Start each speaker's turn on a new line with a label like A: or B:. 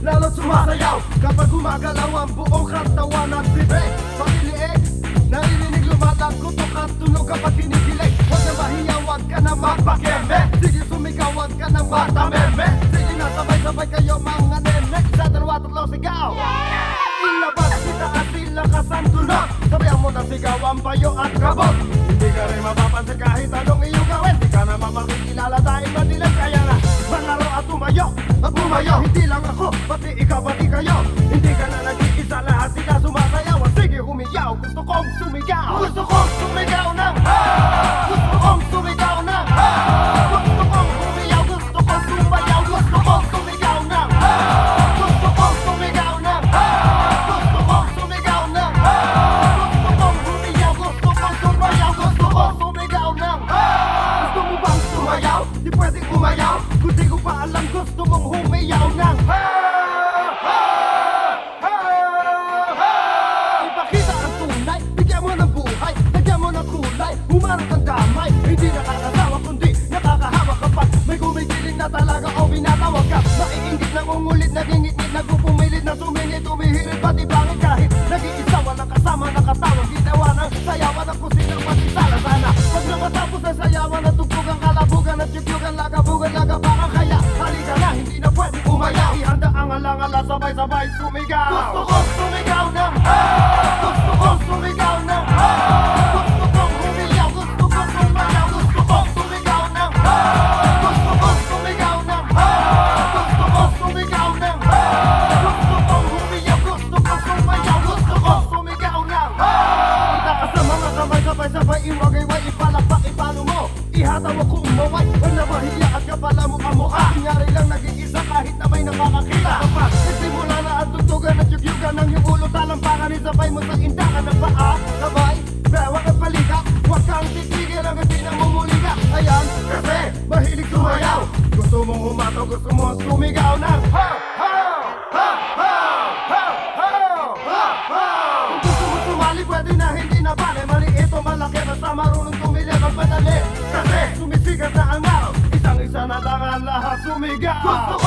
A: Lalo Kapag gumagalaw ang buong katawan at bibig Pagiliig, mga nene Sa dalawa tatlo sigaw. Ilabas kita at ilakasan tunog Sabihan mo na sigaw ang bayo at kabog Hindi ka rin mapapansin kahit anong iyong gawin. Di ka naman makikilala dahil madilim. Kaya na malaro at tumayo At bumayo, hindi lang ako Pati ikaw, pati kayo Hindi ang damay Hindi nakakasawa kundi nakakahawa Kapag may gumigiling na talaga o binatawag ka. Naiingit, nangungulit, nagingit-ngit Nagpupumilit na sumingit, umihirit Pati bangit kahit nag-iisa Walang kasama, nakatawag Ginawa ng sayawan ng kusinang matisala Sana. Pag nakatapos ang sayawan At tugtugan, kalabugan at yugyugan Lagabugan, lagabakan Kaya. Halika na, hindi na pwede umaya Ihanda ang alangala, sabay-sabay sumigaw. Gusto ko sumigaw ng Gusto ko sumigaw ng mo Ihataw ako umaway Huwag na mahiya at kapala mo ang mukha. Kunyari lang nag-iisa kahit na may nakakakita. Kapag nagsimula na ang tugtugan at yugyugan Ng yung ulo. Talampakan Isabay mo sa indakan ng paa. Sabay, bewang at palika Huwag kang titigil hanggang di na mumuli ka Ayan, kasi mahilig sumayaw Gusto mong humataw, gusto mo sumigaw ng! Ha! me God.